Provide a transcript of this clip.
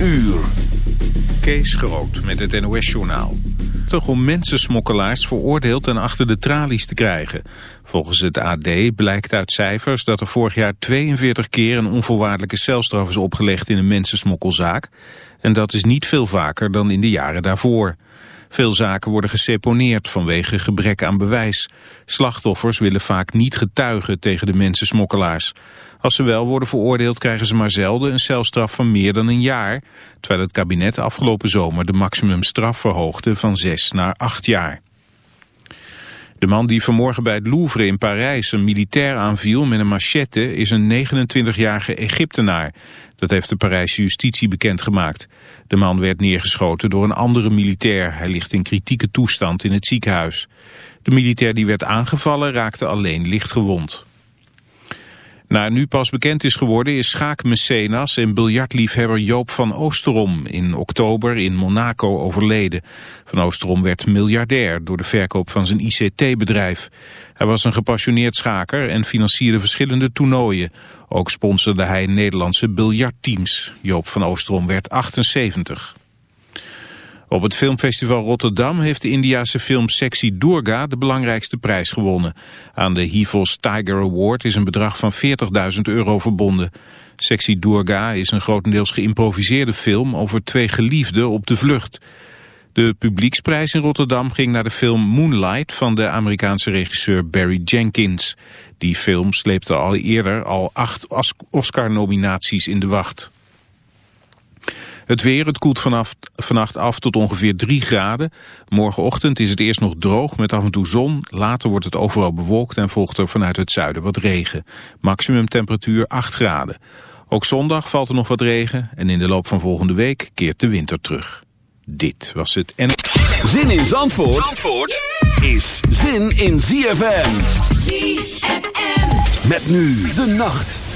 uur. Kees Groot met het NOS-journaal. om mensensmokkelaars veroordeeld en achter de tralies te krijgen. Volgens het AD blijkt uit cijfers dat er vorig jaar 42 keer een onvoorwaardelijke celstraf is opgelegd in een mensensmokkelzaak. En dat is niet veel vaker dan in de jaren daarvoor. Veel zaken worden geseponeerd vanwege gebrek aan bewijs. Slachtoffers willen vaak niet getuigen tegen de mensensmokkelaars. Als ze wel worden veroordeeld krijgen ze maar zelden een celstraf van meer dan een jaar, terwijl het kabinet afgelopen zomer de maximumstraf verhoogde van zes naar acht jaar. De man die vanmorgen bij het Louvre in Parijs een militair aanviel met een machette is een 29-jarige Egyptenaar. Dat heeft de Parijse justitie bekendgemaakt. De man werd neergeschoten door een andere militair. Hij ligt in kritieke toestand in het ziekenhuis. De militair die werd aangevallen raakte alleen licht gewond. Na nu pas bekend is geworden is schaakmecenas en biljartliefhebber Joop van Oosterom in oktober in Monaco overleden. Van Oosterom werd miljardair door de verkoop van zijn ICT-bedrijf. Hij was een gepassioneerd schaker en financierde verschillende toernooien. Ook sponsorde hij Nederlandse biljartteams. Joop van Oosterom werd 78. Op het filmfestival Rotterdam heeft de Indiase film Sexy Durga de belangrijkste prijs gewonnen. Aan de Hivos Tiger Award is een bedrag van 40.000 euro verbonden. Sexy Durga is een grotendeels geïmproviseerde film over twee geliefden op de vlucht. De publieksprijs in Rotterdam ging naar de film Moonlight van de Amerikaanse regisseur Barry Jenkins. Die film sleepte al eerder al acht Oscar-nominaties in de wacht. Het weer, het koelt vanaf, vannacht af tot ongeveer 3 graden. Morgenochtend is het eerst nog droog met af en toe zon. Later wordt het overal bewolkt en volgt er vanuit het zuiden wat regen. Maximum temperatuur 8 graden. Ook zondag valt er nog wat regen en in de loop van volgende week keert de winter terug. Dit was het en... Zin in Zandvoort, Zandvoort is zin in ZFM. ZFM. Met nu de nacht.